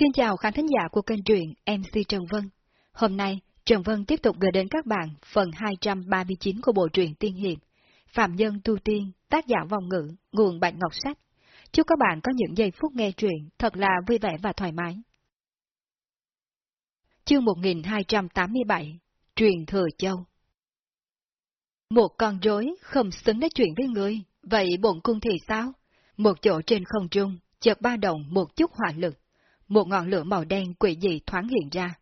Xin chào khán thính giả của kênh truyện MC Trần Vân. Hôm nay, Trần Vân tiếp tục gửi đến các bạn phần 239 của bộ truyện Tiên Hiệp, Phạm Nhân Tu Tiên, tác giả vòng ngữ, nguồn Bạch Ngọc Sách. Chúc các bạn có những giây phút nghe truyện thật là vui vẻ và thoải mái. Chương 1287 Truyền Thừa Châu Một con rối không xứng nói chuyện với người, vậy bổn cung thì sao? Một chỗ trên không trung, chợt ba động một chút hỏa lực. Một ngọn lửa màu đen quỷ dị thoáng hiện ra.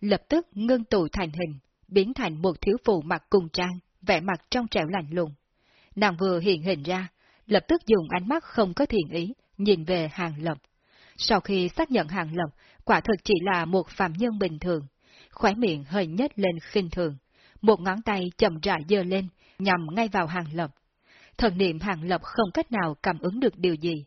Lập tức ngưng tụ thành hình, biến thành một thiếu phụ mặc cung trang, vẻ mặt trong trẻo lạnh lùng. Nàng vừa hiện hình ra, lập tức dùng ánh mắt không có thiện ý, nhìn về hàng lập. Sau khi xác nhận hàng lập, quả thực chỉ là một phạm nhân bình thường, khóe miệng hơi nhếch lên khinh thường, một ngón tay chậm rãi dơ lên, nhằm ngay vào hàng lập. Thần niệm hàng lập không cách nào cảm ứng được điều gì,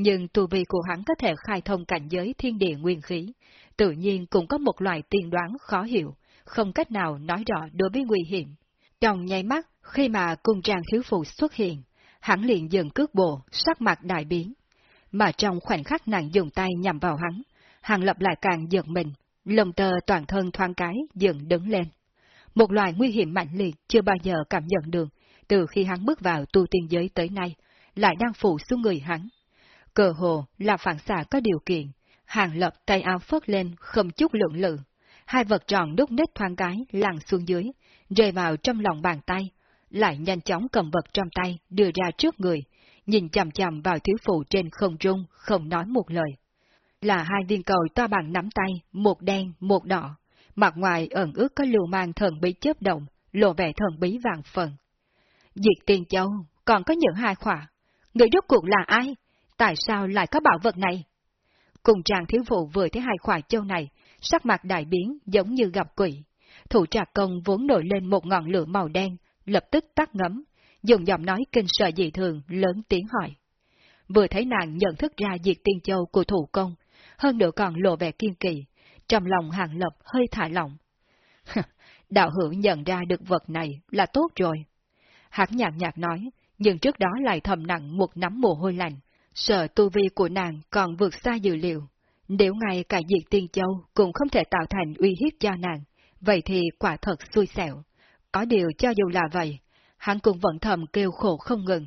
nhưng tu vi của hắn có thể khai thông cảnh giới thiên địa nguyên khí, tự nhiên cũng có một loại tiên đoán khó hiểu, không cách nào nói rõ đối với nguy hiểm. Trong nháy mắt, khi mà cung trang thiếu phụ xuất hiện, hắn liền dừng cước bộ, sắc mặt đại biến. Mà trong khoảnh khắc nàng dùng tay nhằm vào hắn, hàng lập lại càng giật mình, lồng tơ toàn thân thoáng cái dựng đứng lên. Một loại nguy hiểm mạnh liệt chưa bao giờ cảm nhận được, từ khi hắn bước vào tu tiên giới tới nay, lại đang phủ xuống người hắn. Cờ hồ là phản xạ có điều kiện, hàng lập tay áo phớt lên không chút lượng lự. Hai vật tròn đúc nết thoáng cái lăn xuống dưới, rơi vào trong lòng bàn tay, lại nhanh chóng cầm vật trong tay đưa ra trước người, nhìn chằm chằm vào thiếu phụ trên không trung, không nói một lời. Là hai viên cầu to bằng nắm tay, một đen, một đỏ, mặt ngoài ẩn ước có lưu mang thần bí chớp động, lộ vẻ thần bí vàng phần. Diệt tiền châu, còn có những hai khỏa. Người rốt cuộc là ai? Tại sao lại có bảo vật này? Cùng chàng thiếu phụ vừa thấy hai khỏa châu này, sắc mặt đại biến giống như gặp quỷ. Thủ trạc công vốn nổi lên một ngọn lửa màu đen, lập tức tắt ngấm, dùng giọng nói kinh sợ dị thường lớn tiếng hỏi. Vừa thấy nàng nhận thức ra diệt tiên châu của thủ công, hơn nữa còn lộ vẻ kiên kỳ, trong lòng hàng lập hơi thả lỏng. Đạo hữu nhận ra được vật này là tốt rồi. Hắn nhạc nhạt nói, nhưng trước đó lại thầm nặng một nắm mồ hôi lạnh, sợ tu vi của nàng còn vượt xa dự liệu. Nếu ngay cả diệt tiên châu cũng không thể tạo thành uy hiếp cho nàng, vậy thì quả thật xui xẻo. Có điều cho dù là vậy, hắn cũng vẫn thầm kêu khổ không ngừng.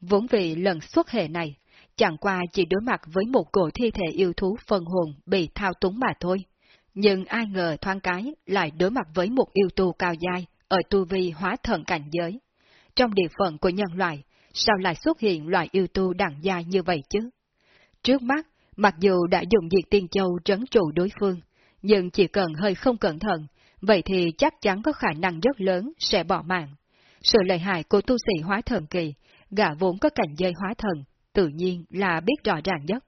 Vốn vì lần xuất hệ này, chẳng qua chỉ đối mặt với một cổ thi thể yêu thú phân hồn bị thao túng mà thôi. Nhưng ai ngờ thoáng cái lại đối mặt với một yêu tu cao dai ở tu vi hóa thần cảnh giới. Trong địa phận của nhân loại, sao lại xuất hiện loại yêu tu đẳng gia như vậy chứ? Trước mắt, mặc dù đã dùng diệt tiên châu trấn trụ đối phương, nhưng chỉ cần hơi không cẩn thận, vậy thì chắc chắn có khả năng rất lớn sẽ bỏ mạng. Sự lợi hại của tu sĩ hóa thần kỳ, gã vốn có cảnh giới hóa thần, tự nhiên là biết rõ ràng nhất.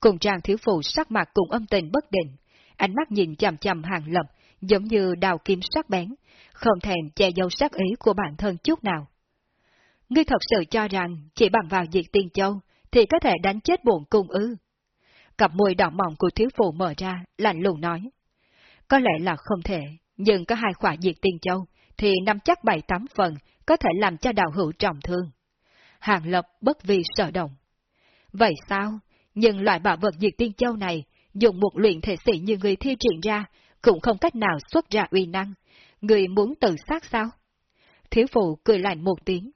Cùng trang thiếu phụ sắc mặt cùng âm tình bất định, ánh mắt nhìn chằm chằm hàng lập, giống như đào kim sắc bén, không thèm che giấu sắc ý của bản thân chút nào. Ngươi thật sự cho rằng chỉ bằng vào diệt tiên châu thì có thể đánh chết bổn cung ư. Cặp môi đỏ mỏng của thiếu phụ mở ra, lạnh lùng nói. Có lẽ là không thể, nhưng có hai khỏa diệt tiên châu thì nắm chắc bảy tám phần có thể làm cho đạo hữu trọng thương. Hàng lập bất vì sợ động. Vậy sao? Nhưng loại bảo vật diệt tiên châu này, dùng một luyện thể sĩ như người thi triển ra, cũng không cách nào xuất ra uy năng. Người muốn tự sát sao? Thiếu phụ cười lạnh một tiếng.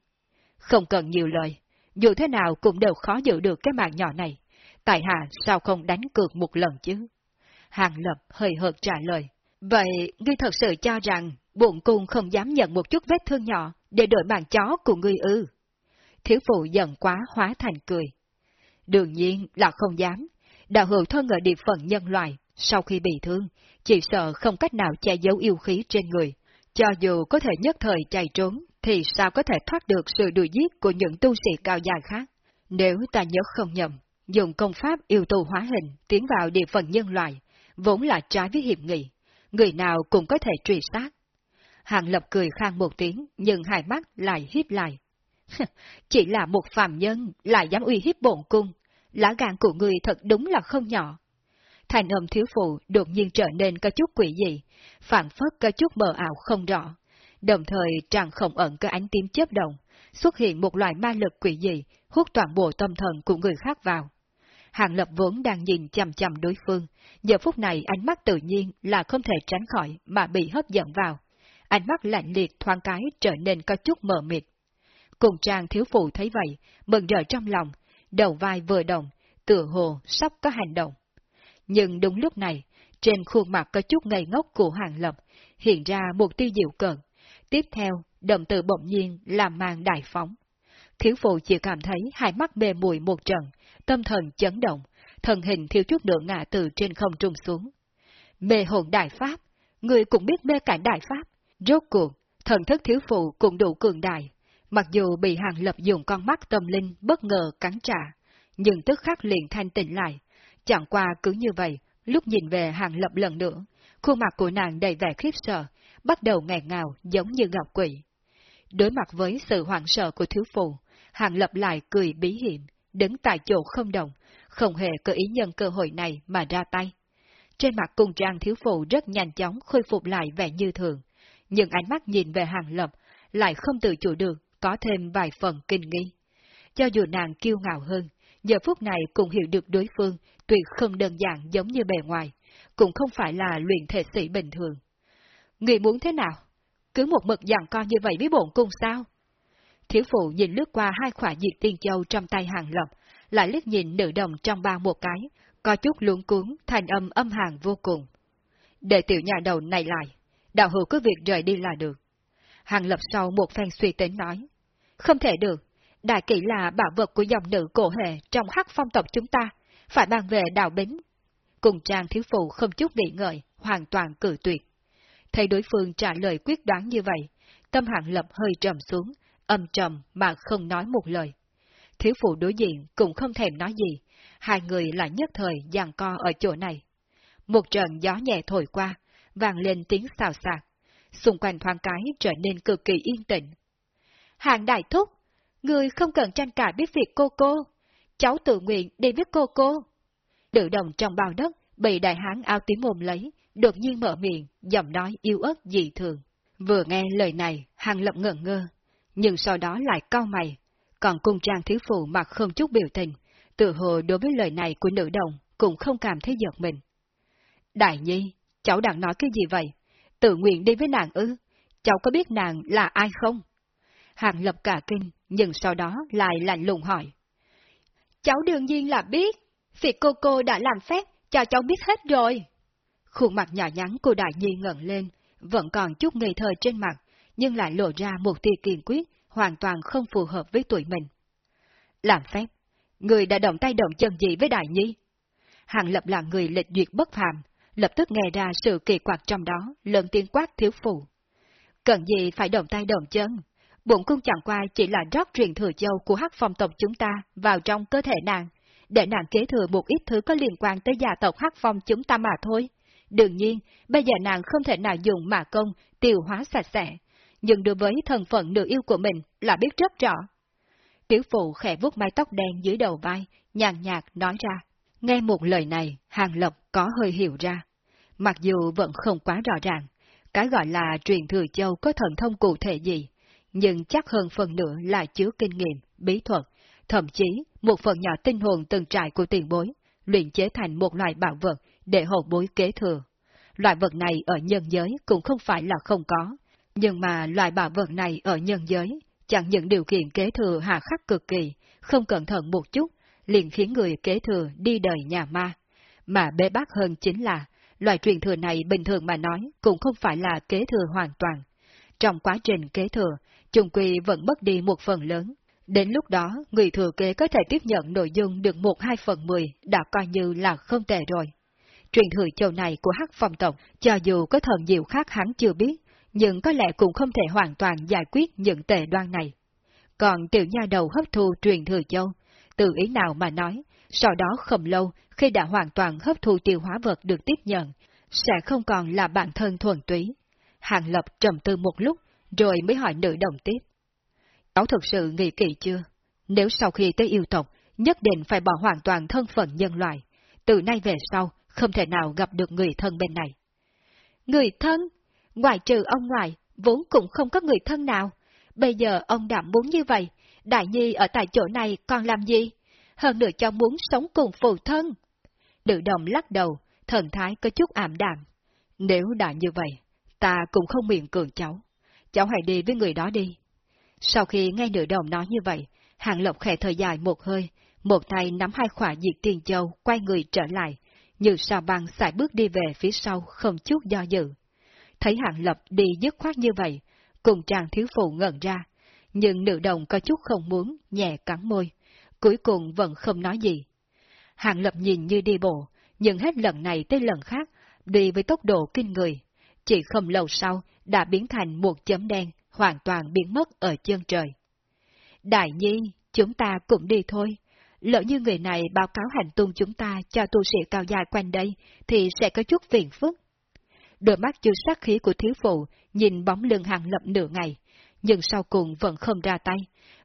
Không cần nhiều lời, dù thế nào cũng đều khó giữ được cái mạng nhỏ này. Tại hạ sao không đánh cược một lần chứ? Hàng lập hơi hợt trả lời. Vậy, ngươi thật sự cho rằng, bụng cung không dám nhận một chút vết thương nhỏ để đổi mạng chó của ngươi ư? Thiếu phụ giận quá hóa thành cười. Đương nhiên là không dám. Đạo hữu thân ở địa phận nhân loại, sau khi bị thương, chỉ sợ không cách nào che giấu yêu khí trên người. Cho dù có thể nhất thời chạy trốn, thì sao có thể thoát được sự đuổi giết của những tu sĩ cao dài khác? Nếu ta nhớ không nhầm, dùng công pháp yêu tù hóa hình tiến vào địa phận nhân loại, vốn là trái với hiệp nghị, người nào cũng có thể truy sát. Hàng Lập cười khang một tiếng, nhưng hai mắt lại hiếp lại. Chỉ là một phàm nhân, lại dám uy hiếp bổn cung, lá gan của người thật đúng là không nhỏ. Thành âm thiếu phụ đột nhiên trở nên có chút quỷ dị, phản phất có chút mờ ảo không rõ. Đồng thời tràng không ẩn cơ ánh tím chớp động, xuất hiện một loại ma lực quỷ dị, hút toàn bộ tâm thần của người khác vào. Hàng Lập vốn đang nhìn chằm chằm đối phương, giờ phút này ánh mắt tự nhiên là không thể tránh khỏi mà bị hấp dẫn vào. Ánh mắt lạnh liệt thoáng cái trở nên có chút mờ mịt. Cùng trang thiếu phụ thấy vậy, mừng rỡ trong lòng, đầu vai vừa động, tựa hồ sắp có hành động. Nhưng đúng lúc này, trên khuôn mặt có chút ngây ngốc của Hàng Lập, hiện ra một tia dịu cợt. Tiếp theo, động từ bỗng nhiên làm màn đại phóng. Thiếu phụ chỉ cảm thấy hai mắt bề mùi một trận, tâm thần chấn động, thần hình thiếu chút nữa ngã từ trên không trung xuống. Mê hồn đại pháp, người cũng biết mê cảnh đại pháp. Rốt cuộc, thần thức thiếu phụ cũng đủ cường đại. Mặc dù bị hàng lập dùng con mắt tâm linh bất ngờ cắn trả, nhưng tức khắc liền thanh tỉnh lại. Chẳng qua cứ như vậy, lúc nhìn về hàng lập lần nữa, khuôn mặt của nàng đầy vẻ khiếp sợ, bắt đầu nghẹn ngào giống như ngọc quỷ. Đối mặt với sự hoảng sợ của thiếu phụ, hàng lập lại cười bí hiểm, đứng tại chỗ không động, không hề có ý nhân cơ hội này mà ra tay. Trên mặt cung trang thiếu phụ rất nhanh chóng khôi phục lại vẻ như thường, nhưng ánh mắt nhìn về hàng lập lại không tự chủ được, có thêm vài phần kinh nghi. Cho dù nàng kiêu ngạo hơn, giờ phút này cũng hiểu được đối phương tuyệt không đơn giản giống như bề ngoài, cũng không phải là luyện thể sĩ bình thường. Người muốn thế nào? Cứ một mực dặn con như vậy với bổn cung sao? Thiếu phụ nhìn lướt qua hai khỏa diệt tiên châu trong tay hàng lộc lại liếc nhìn nữ đồng trong ba một cái, có chút luống cuốn, thành âm âm hàng vô cùng. Để tiểu nhà đầu này lại, đạo hữu có việc rời đi là được. Hàng lập sau một phen suy tính nói, không thể được, đại kỷ là bảo vật của dòng nữ cổ hệ trong hắc phong tộc chúng ta, phải mang về đào bính. Cùng trang thiếu phụ không chút nghĩ ngợi, hoàn toàn cử tuyệt. Thấy đối phương trả lời quyết đoán như vậy, tâm hạng lập hơi trầm xuống, âm trầm mà không nói một lời. Thiếu phụ đối diện cũng không thèm nói gì, hai người lại nhất thời giằng co ở chỗ này. Một trận gió nhẹ thổi qua, vang lên tiếng xào xạc, xung quanh thoáng cái trở nên cực kỳ yên tĩnh. Hàng đại thúc, người không cần tranh cãi biết việc cô cô, cháu tự nguyện đi với cô cô. Tự đồng trong bao đất, bị đại hán áo tím mồm lấy, đột nhiên mở miệng, giọng nói yêu ớt dị thường. Vừa nghe lời này, hàng lập ngẩn ngơ, nhưng sau đó lại cau mày. Còn cung trang thiếu phụ mặt không chút biểu tình, tự hồ đối với lời này của nữ đồng cũng không cảm thấy giật mình. Đại nhi, cháu đang nói cái gì vậy? Tự nguyện đi với nàng ư? Cháu có biết nàng là ai không? Hàng lập cả kinh, nhưng sau đó lại lạnh lùng hỏi. Cháu đương nhiên là biết, việc cô cô đã làm phép, cho cháu biết hết rồi. Khuôn mặt nhỏ nhắn của đại nhi ngẩng lên, vẫn còn chút ngây thơ trên mặt, nhưng lại lộ ra một tia kiên quyết, hoàn toàn không phù hợp với tuổi mình. Làm phép, người đã động tay động chân gì với đại nhi? Hàng lập là người lịch duyệt bất phàm, lập tức nghe ra sự kỳ quặc trong đó, lớn tiếng quát thiếu phụ. Cần gì phải động tay động chân? Bụng cung chẳng qua chỉ là rót truyền thừa châu của hắc phong tộc chúng ta vào trong cơ thể nàng, để nàng kế thừa một ít thứ có liên quan tới gia tộc hắc phong chúng ta mà thôi. Đương nhiên, bây giờ nàng không thể nào dùng mà công, tiêu hóa sạch sẽ, nhưng đối với thân phận nữ yêu của mình là biết rất rõ. Tiểu phụ khẽ vuốt mái tóc đen dưới đầu vai, nhàn nhạt nói ra. Nghe một lời này, Hàng lộc có hơi hiểu ra. Mặc dù vẫn không quá rõ ràng, cái gọi là truyền thừa châu có thần thông cụ thể gì, nhưng chắc hơn phần nữa là chứa kinh nghiệm, bí thuật, thậm chí một phần nhỏ tinh hồn từng trải của tiền bối, luyện chế thành một loại bảo vật để hậu bối kế thừa. Loại vật này ở nhân giới cũng không phải là không có, nhưng mà loại bảo vật này ở nhân giới chẳng những điều kiện kế thừa hạ khắc cực kỳ, không cẩn thận một chút, liền khiến người kế thừa đi đời nhà ma. Mà bế bác hơn chính là, loại truyền thừa này bình thường mà nói cũng không phải là kế thừa hoàn toàn. Trong quá trình kế thừa, trùng quy vẫn mất đi một phần lớn. Đến lúc đó, người thừa kế có thể tiếp nhận nội dung được một hai phần mười đã coi như là không tệ rồi. Truyền thừa châu này của hắc phong tộc, cho dù có thần diệu khác hắn chưa biết, nhưng có lẽ cũng không thể hoàn toàn giải quyết những tệ đoan này. Còn tiểu nha đầu hấp thu truyền thừa châu, từ ý nào mà nói, sau đó không lâu, khi đã hoàn toàn hấp thu tiêu hóa vật được tiếp nhận, sẽ không còn là bản thân thuần túy. Hàng Lập trầm tư một lúc, rồi mới hỏi nữ đồng tiếp. Cháu thực sự nghĩ kỹ chưa? Nếu sau khi tới yêu tộc, nhất định phải bỏ hoàn toàn thân phận nhân loại, từ nay về sau, không thể nào gặp được người thân bên này. Người thân? Ngoài trừ ông ngoại, vốn cũng không có người thân nào. Bây giờ ông đã muốn như vậy, Đại Nhi ở tại chỗ này còn làm gì? hơn nữa cho muốn sống cùng phụ thân. Nữ đồng lắc đầu, thần thái có chút ảm đạm. Nếu đã như vậy, ta cũng không miệng cường cháu. Cháu hãy đi với người đó đi. Sau khi nghe nữ đồng nói như vậy, Hàng Lộc khẽ thời dài một hơi, một tay nắm hai khỏa diệt tiền châu, quay người trở lại, như sao băng xài bước đi về phía sau không chút do dự. Thấy hạng Lập đi dứt khoát như vậy, cùng chàng thiếu phụ ngẩn ra, nhưng nữ đồng có chút không muốn, nhẹ cắn môi, cuối cùng vẫn không nói gì. hạng Lập nhìn như đi bộ, nhưng hết lần này tới lần khác, đi với tốc độ kinh người. Chỉ không lâu sau, đã biến thành một chấm đen, hoàn toàn biến mất ở chân trời. Đại nhi, chúng ta cũng đi thôi. Lỡ như người này báo cáo hành tung chúng ta cho tu sĩ cao dài quanh đây, thì sẽ có chút phiền phức. Đôi mắt chưa sát khí của thiếu phụ nhìn bóng lưng hàng lập nửa ngày, nhưng sau cùng vẫn không ra tay.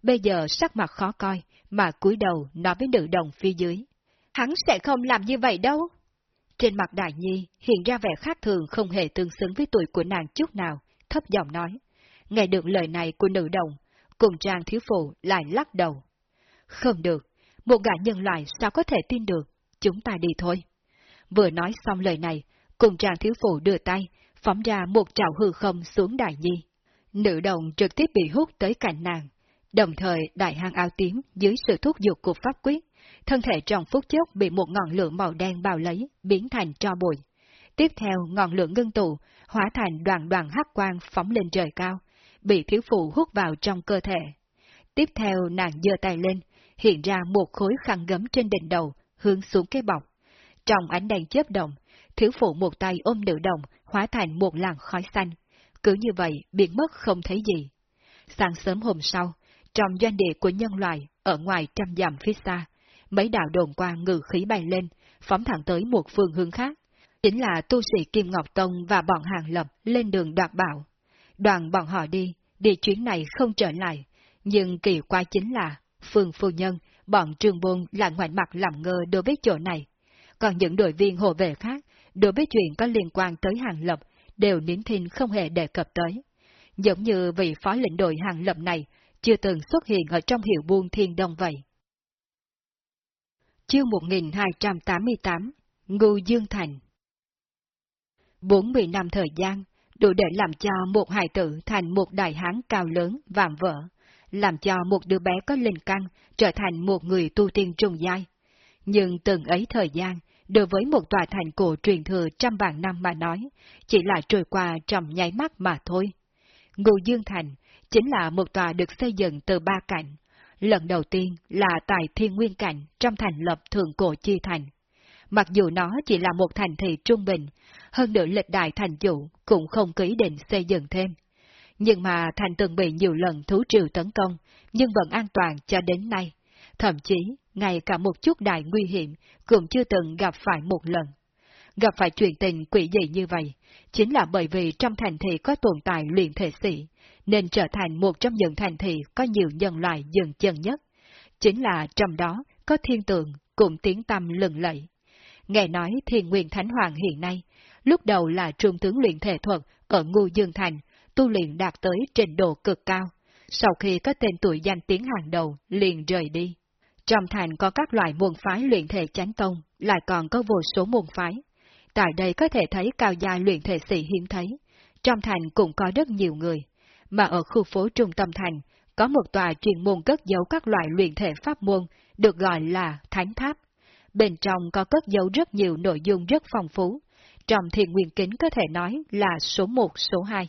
Bây giờ sắc mặt khó coi, mà cúi đầu nói với nữ đồng phía dưới. Hắn sẽ không làm như vậy đâu. Trên mặt đại nhi hiện ra vẻ khác thường không hề tương xứng với tuổi của nàng chút nào, thấp giọng nói. Nghe được lời này của nữ đồng, cùng trang thiếu phụ lại lắc đầu. Không được, một gã nhân loại sao có thể tin được, chúng ta đi thôi. Vừa nói xong lời này, cùng trang thiếu phụ đưa tay, phóng ra một trào hư không xuống đại nhi. Nữ đồng trực tiếp bị hút tới cạnh nàng, đồng thời đại hang áo tím dưới sự thúc giục của pháp quyết, thân thể trong phút chốc bị một ngọn lửa màu đen bao lấy, biến thành tro bụi. Tiếp theo ngọn lửa ngưng tụ, hóa thành đoàn đoàn hắc quang phóng lên trời cao, bị thiếu phụ hút vào trong cơ thể. Tiếp theo nàng giơ tay lên, hiện ra một khối khăn gấm trên đỉnh đầu, hướng xuống cái bọc. Trong ánh đèn chớp động, thiếu phụ một tay ôm nữ đồng, hóa thành một làn khói xanh. Cứ như vậy, biến mất không thấy gì. Sáng sớm hôm sau, trong doanh địa của nhân loại, ở ngoài trăm dặm phía xa, mấy đạo đồn quang ngự khí bay lên, phóng thẳng tới một phương hướng khác. Chính là tu sĩ Kim Ngọc Tông và bọn hàng lập lên đường đoạt bảo. Đoàn bọn họ đi, đi chuyến này không trở lại, nhưng kỳ quái chính là, phương phu nhân, bọn trường bôn lại ngoảnh mặt làm ngơ đối với chỗ này. Còn những đội viên hộ vệ khác, đối với chuyện có liên quan tới hàng lập, đều nín thinh không hề đề cập tới. Giống như vị phó lĩnh đội hàng lập này, chưa từng xuất hiện ở trong hiệu buôn thiên đông vậy. Chương 1288 Ngưu Dương Thành 40 năm thời gian, đủ để làm cho một hài tử thành một đại hán cao lớn, vạm vỡ, làm cho một đứa bé có linh căn trở thành một người tu tiên trùng giai. Nhưng từng ấy thời gian, đối với một tòa thành cổ truyền thừa trăm vạn năm mà nói, chỉ là trôi qua trong nháy mắt mà thôi. Ngụ Dương Thành chính là một tòa được xây dựng từ ba cạnh. Lần đầu tiên là tại Thiên Nguyên Cảnh trong thành lập Thượng Cổ Chi Thành. Mặc dù nó chỉ là một thành thị trung bình, hơn nữa lịch đại thành chủ cũng không ký định xây dựng thêm. Nhưng mà thành từng bị nhiều lần thú triều tấn công, nhưng vẫn an toàn cho đến nay. Thậm chí, ngay cả một chút đại nguy hiểm cũng chưa từng gặp phải một lần. Gặp phải chuyện tình quỷ dị như vậy, chính là bởi vì trong thành thị có tồn tại luyện thể sĩ, nên trở thành một trong những thành thị có nhiều nhân loại dừng chân nhất. Chính là trong đó có thiên tượng cùng tiếng tâm lừng lẫy. Nghe nói thiên nguyên thánh hoàng hiện nay, lúc đầu là trung tướng luyện thể thuật ở Ngu Dương Thành, tu luyện đạt tới trình độ cực cao. Sau khi có tên tuổi danh tiếng hàng đầu, liền rời đi. Trong thành có các loại môn phái luyện thể chánh tông, lại còn có vô số môn phái. Tại đây có thể thấy cao gia luyện thể sĩ hiếm thấy. Trong thành cũng có rất nhiều người. Mà ở khu phố trung tâm thành, có một tòa truyền môn cất giấu các loại luyện thể pháp môn, được gọi là Thánh Tháp. Bên trong có cất giấu rất nhiều nội dung rất phong phú. Trong thiền nguyên kính có thể nói là số 1, số 2.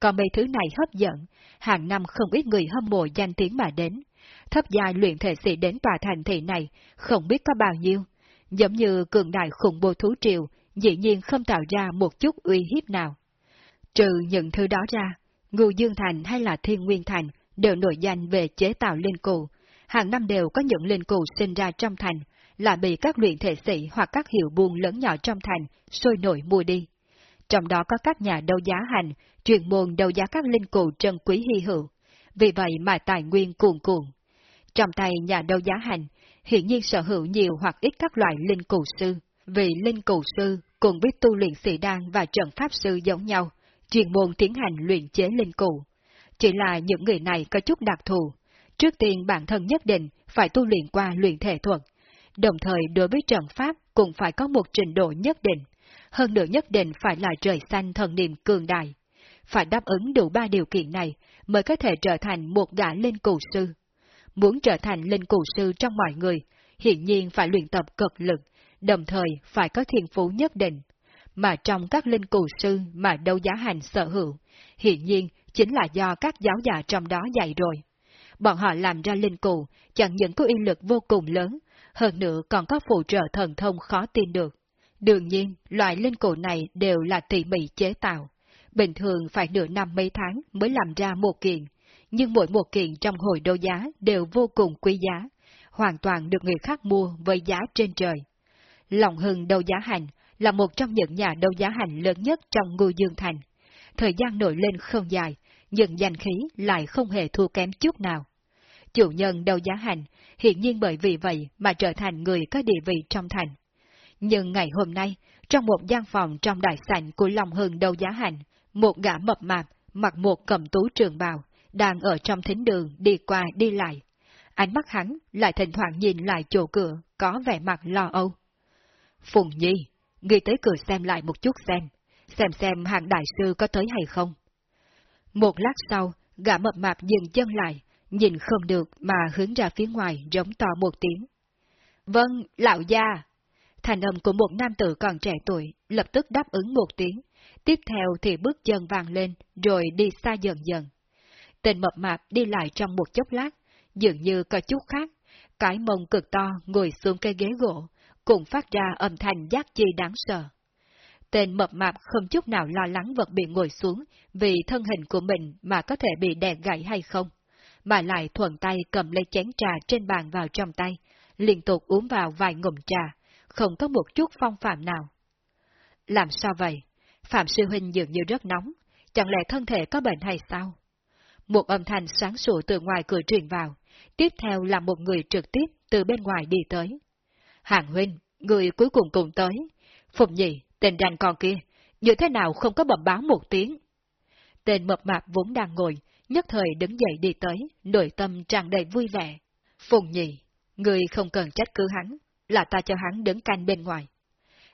Còn mấy thứ này hấp dẫn, hàng năm không ít người hâm mộ danh tiếng mà đến. Thấp giai luyện thể sĩ đến tòa thành thị này, không biết có bao nhiêu. Giống như cường đại khủng bố thú triều, dĩ nhiên không tạo ra một chút uy hiếp nào. Trừ những thứ đó ra, Ngưu Dương Thành hay là Thiên Nguyên Thành đều nổi danh về chế tạo linh cụ. Hàng năm đều có những linh cụ sinh ra trong thành, là bị các luyện thể sĩ hoặc các hiệu buôn lớn nhỏ trong thành sôi nổi mua đi. Trong đó có các nhà đấu giá hành, truyền môn đấu giá các linh cụ trân quý hy hữu, vì vậy mà tài nguyên cuồn cuộn. Trong tay nhà đấu giá hành, hiện nhiên sở hữu nhiều hoặc ít các loại linh cụ sư, vì linh cụ sư cùng biết tu luyện sĩ đan và trận pháp sư giống nhau, truyền môn tiến hành luyện chế linh cụ. Chỉ là những người này có chút đặc thù. Trước tiên bản thân nhất định phải tu luyện qua luyện thể thuật, đồng thời đối với trận pháp cũng phải có một trình độ nhất định, hơn nữa nhất định phải là trời xanh thần niệm cường đại. Phải đáp ứng đủ ba điều kiện này mới có thể trở thành một gã linh cù sư. Muốn trở thành linh cù sư trong mọi người, hiện nhiên phải luyện tập cực lực, đồng thời phải có thiên phú nhất định. Mà trong các linh cù sư mà đấu giá hành sở hữu, hiện nhiên chính là do các giáo giả trong đó dạy rồi. Bọn họ làm ra linh cù chẳng những có uy lực vô cùng lớn, hơn nữa còn có phụ trợ thần thông khó tin được. Đương nhiên, loại linh cổ này đều là tỉ mỉ chế tạo. Bình thường phải nửa năm mấy tháng mới làm ra một kiện, nhưng mỗi một kiện trong hồi đấu giá đều vô cùng quý giá, hoàn toàn được người khác mua với giá trên trời. Lòng hưng đấu giá hành là một trong những nhà đấu giá hành lớn nhất trong ngôi Dương Thành. Thời gian nổi lên không dài, nhưng danh khí lại không hề thua kém chút nào. Chủ nhân đầu giá hành, hiện nhiên bởi vì vậy mà trở thành người có địa vị trong thành. Nhưng ngày hôm nay, trong một gian phòng trong đại sảnh của Long Hưng Đâu giá hành, một gã mập mạp, mặc một cầm tú trường bào, đang ở trong thính đường đi qua đi lại. Ánh mắt hắn lại thỉnh thoảng nhìn lại chỗ cửa, có vẻ mặt lo âu. Phùng Nhi, ngươi tới cửa xem lại một chút xem, xem xem hàng đại sư có tới hay không. Một lát sau, gã mập mạp dừng chân lại, nhìn không được mà hướng ra phía ngoài giống to một tiếng. Vâng, lão gia. Thành âm của một nam tử còn trẻ tuổi, lập tức đáp ứng một tiếng. Tiếp theo thì bước chân vàng lên, rồi đi xa dần dần. Tên mập mạp đi lại trong một chốc lát, dường như có chút khác. Cái mông cực to ngồi xuống cây ghế gỗ, cùng phát ra âm thanh giác chi đáng sợ. Tên mập mạp không chút nào lo lắng vật bị ngồi xuống vì thân hình của mình mà có thể bị đè gãy hay không, mà lại thuận tay cầm lấy chén trà trên bàn vào trong tay, liên tục uống vào vài ngụm trà, không có một chút phong phạm nào. Làm sao vậy? Phạm Sư Huynh dường như rất nóng, chẳng lẽ thân thể có bệnh hay sao? Một âm thanh sáng sủa từ ngoài cửa truyền vào, tiếp theo là một người trực tiếp từ bên ngoài đi tới. Hàng Huynh, người cuối cùng cùng tới. Phùng Nhị, tên đàn con kia, như thế nào không có bẩm báo một tiếng? Tên mập mạp vốn đang ngồi, nhất thời đứng dậy đi tới, nội tâm tràn đầy vui vẻ. Phùng Nhị, người không cần trách cứ hắn, là ta cho hắn đứng canh bên ngoài.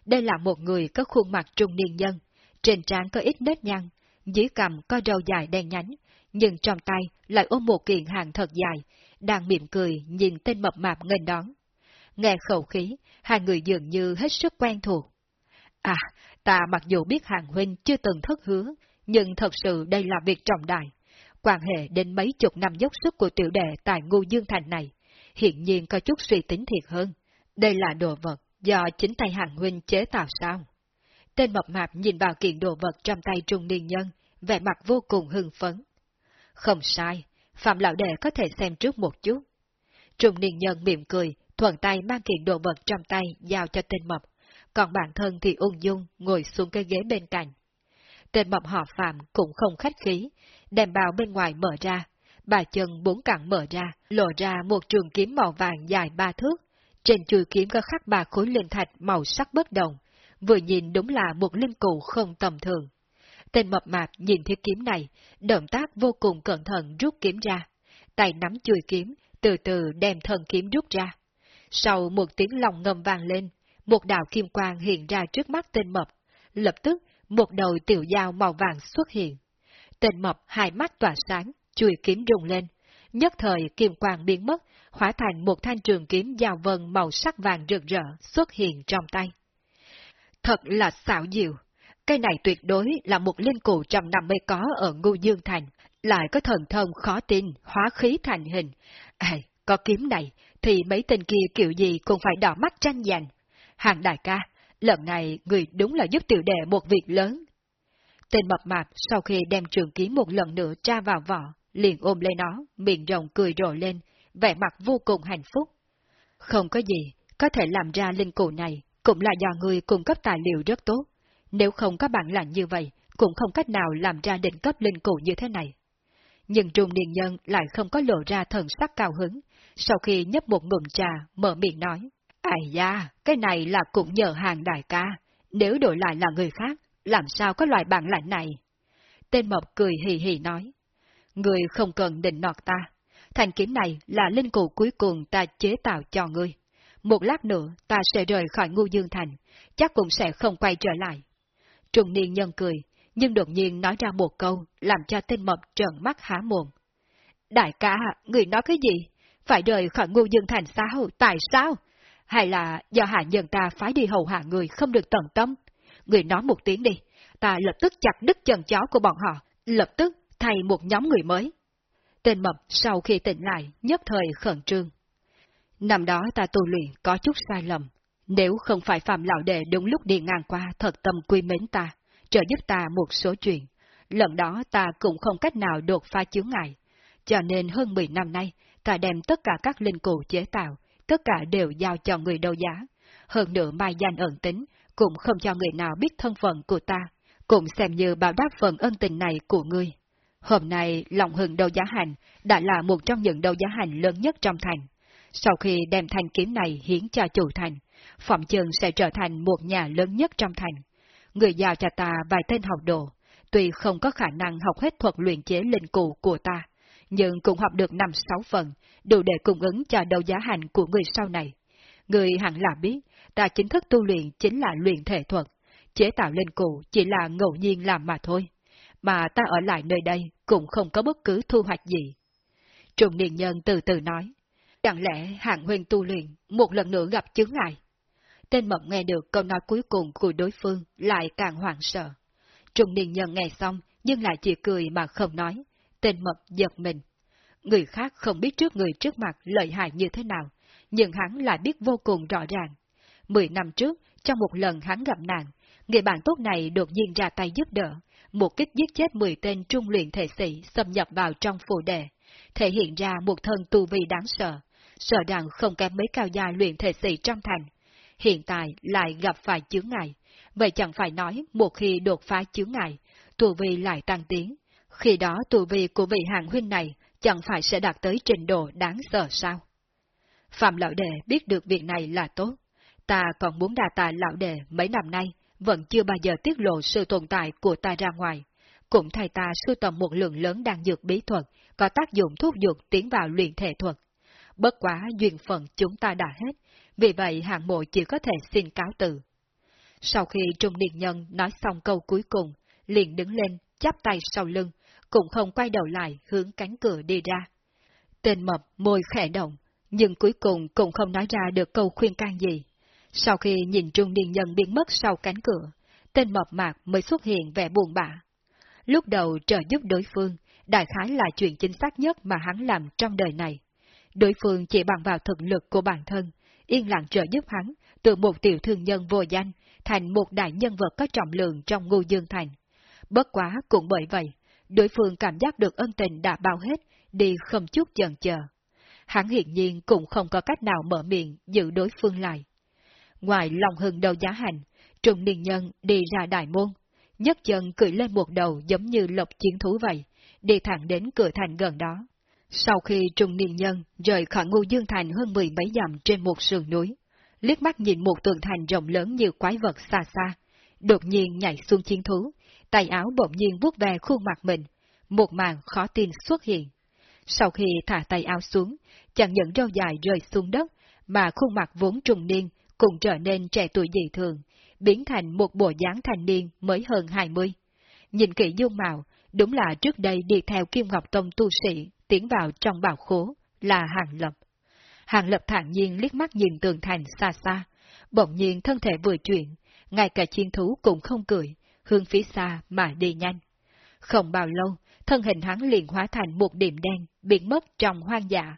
Đây là một người có khuôn mặt trung niên nhân, trên trán có ít nếp nhăn, dưới cằm có râu dài đen nhánh, nhưng trong tay lại ôm một kiện hàng thật dài, đang mỉm cười nhìn tên mập mạp nghênh đón. Nghe khẩu khí, hai người dường như hết sức quen thuộc. À, ta mặc dù biết hàng huynh chưa từng thất hứa, nhưng thật sự đây là việc trọng đại. Quan hệ đến mấy chục năm dốc sức của tiểu đệ tại Ngô Dương Thành này, hiện nhiên có chút suy tính thiệt hơn. Đây là đồ vật do chính tay hàng huynh chế tạo sao? Tên mập mạp nhìn vào kiện đồ vật trong tay trung niên nhân, vẻ mặt vô cùng hưng phấn. Không sai, Phạm Lão Đệ có thể xem trước một chút. Trung niên nhân mỉm cười, thuận tay mang kiện đồ vật trong tay giao cho tên mập, còn bản thân thì ung dung ngồi xuống cái ghế bên cạnh. Tên mập họ Phạm cũng không khách khí, đem bào bên ngoài mở ra, bà chân bốn cẳng mở ra, lộ ra một trường kiếm màu vàng dài ba thước. Trên chuôi kiếm có khắc ba khối linh thạch màu sắc bất đồng, vừa nhìn đúng là một linh cụ không tầm thường. Tên mập mạp nhìn thấy kiếm này, động tác vô cùng cẩn thận rút kiếm ra. Tay nắm chuôi kiếm, từ từ đem thân kiếm rút ra. Sau một tiếng lòng ngầm vang lên, một đạo kim quang hiện ra trước mắt tên mập. Lập tức, một đầu tiểu dao màu vàng xuất hiện. Tên mập hai mắt tỏa sáng, chùi kiếm rung lên. Nhất thời kim quang biến mất, hóa thành một thanh trường kiếm dao vân màu sắc vàng rực rỡ xuất hiện trong tay. Thật là xảo diệu. Cây này tuyệt đối là một linh cụ trăm năm mới có ở Ngô Dương Thành, lại có thần thông khó tin, hóa khí thành hình. À, có kiếm này, thì mấy tên kia kiểu gì cũng phải đỏ mắt tranh giành. Hàng đại ca, lần này người đúng là giúp tiểu đệ một việc lớn. Tên mập mạp sau khi đem trường kiếm một lần nữa tra vào vỏ, liền ôm lấy nó, miệng rồng cười rộ lên, vẻ mặt vô cùng hạnh phúc. Không có gì, có thể làm ra linh cụ này, cũng là do người cung cấp tài liệu rất tốt. Nếu không có bản lạnh như vậy, cũng không cách nào làm ra định cấp linh cụ như thế này. Nhưng trung niên nhân lại không có lộ ra thần sắc cao hứng, sau khi nhấp một ngụm trà, mở miệng nói. Ai da, cái này là cũng nhờ hàng đại ca, nếu đổi lại là người khác, làm sao có loại bản lãnh này? Tên Mộc cười hì hì nói. Người không cần định nọt ta, Thanh kiếm này là linh cụ cuối cùng ta chế tạo cho ngươi. Một lát nữa ta sẽ rời khỏi ngu dương thành, chắc cũng sẽ không quay trở lại. Trùng niên nhân cười, nhưng đột nhiên nói ra một câu làm cho tên mập trợn mắt há mồm. Đại ca, người nói cái gì? Phải rời khỏi ngu dương thành sao? Tại sao? Hay là do hạ nhân ta phái đi hầu hạ người không được tận tâm? Người nói một tiếng đi, ta lập tức chặt đứt chân chó của bọn họ, lập tức thay một nhóm người mới. Tên mập sau khi tỉnh lại, nhất thời khẩn trương. Năm đó ta tu luyện có chút sai lầm. Nếu không phải Phạm Lão Đệ đúng lúc đi ngang qua thật tâm quy mến ta, trợ giúp ta một số chuyện, lần đó ta cũng không cách nào đột phá chướng ngại. Cho nên hơn 10 năm nay, ta đem tất cả các linh cụ chế tạo, tất cả đều giao cho người đấu giá. Hơn nữa mai danh ẩn tính, cũng không cho người nào biết thân phận của ta, cũng xem như bảo đáp phần ân tình này của ngươi. Hôm nay, Lòng Hừng đầu Giá Hành đã là một trong những đầu giá hành lớn nhất trong thành. Sau khi đem thanh kiếm này hiến cho chủ thành, Phạm Trường sẽ trở thành một nhà lớn nhất trong thành. Người giao cho ta vài tên học đồ, tuy không có khả năng học hết thuật luyện chế linh cụ của ta, nhưng cũng học được năm sáu phần, đủ để cung ứng cho đầu giá hành của người sau này. Người hẳn là biết, ta chính thức tu luyện chính là luyện thể thuật, chế tạo linh cụ chỉ là ngẫu nhiên làm mà thôi mà ta ở lại nơi đây cũng không có bất cứ thu hoạch gì. Trùng niên nhân từ từ nói, chẳng lẽ hạng huynh tu luyện một lần nữa gặp chướng ngại? Tên mập nghe được câu nói cuối cùng của đối phương lại càng hoảng sợ. Trùng niên nhân nghe xong nhưng lại chỉ cười mà không nói, tên mập giật mình. Người khác không biết trước người trước mặt lợi hại như thế nào, nhưng hắn lại biết vô cùng rõ ràng. Mười năm trước, trong một lần hắn gặp nạn, người bạn tốt này đột nhiên ra tay giúp đỡ, một kích giết chết 10 tên trung luyện thể sĩ xâm nhập vào trong phủ đệ thể hiện ra một thân tu vi đáng sợ, sợ rằng không kém mấy cao gia luyện thể sĩ trong thành. Hiện tại lại gặp phải chướng ngại, vậy chẳng phải nói một khi đột phá chướng ngại, tu vi lại tăng tiến. Khi đó tu vi của vị hàng huynh này chẳng phải sẽ đạt tới trình độ đáng sợ sao? Phạm lão đệ biết được việc này là tốt. Ta còn muốn đà tài lão đệ mấy năm nay vẫn chưa bao giờ tiết lộ sự tồn tại của ta ra ngoài. Cũng thay ta sưu tầm một lượng lớn đan dược bí thuật, có tác dụng thuốc dược tiến vào luyện thể thuật. Bất quá duyên phận chúng ta đã hết, vì vậy hạng mộ chỉ có thể xin cáo từ. Sau khi Trung Niên Nhân nói xong câu cuối cùng, liền đứng lên, chắp tay sau lưng, cũng không quay đầu lại hướng cánh cửa đi ra. Tên mập môi khẽ động, nhưng cuối cùng cũng không nói ra được câu khuyên can gì. Sau khi nhìn trung niên nhân biến mất sau cánh cửa, tên mập mạc mới xuất hiện vẻ buồn bã. Lúc đầu trợ giúp đối phương, đại khái là chuyện chính xác nhất mà hắn làm trong đời này. Đối phương chỉ bằng vào thực lực của bản thân, yên lặng trợ giúp hắn, từ một tiểu thương nhân vô danh, thành một đại nhân vật có trọng lượng trong ngu dương thành. Bất quá cũng bởi vậy, đối phương cảm giác được ân tình đã bao hết, đi không chút chần chờ. Hắn hiện nhiên cũng không có cách nào mở miệng giữ đối phương lại. Ngoài lòng hừng đầu giá hành, trùng niên nhân đi ra đại môn, nhấc chân cưỡi lên một đầu giống như lộc chiến thú vậy, đi thẳng đến cửa thành gần đó. Sau khi trùng niên nhân rời khỏi ngu dương thành hơn mười mấy dặm trên một sườn núi, liếc mắt nhìn một tường thành rộng lớn như quái vật xa xa, đột nhiên nhảy xuống chiến thú, tay áo bỗng nhiên vuốt về khuôn mặt mình, một màn khó tin xuất hiện. Sau khi thả tay áo xuống, chẳng những râu dài rơi xuống đất, mà khuôn mặt vốn trùng niên cũng trở nên trẻ tuổi dị thường, biến thành một bộ dáng thành niên mới hơn 20. Nhìn kỹ dung mạo, đúng là trước đây đi theo Kim Ngọc Tông tu sĩ, tiến vào trong bảo khố, là Hàng Lập. Hàng Lập thản nhiên liếc mắt nhìn tường thành xa xa, bỗng nhiên thân thể vừa chuyển, ngay cả chiên thú cũng không cười, hướng phía xa mà đi nhanh. Không bao lâu, thân hình hắn liền hóa thành một điểm đen, biến mất trong hoang dã.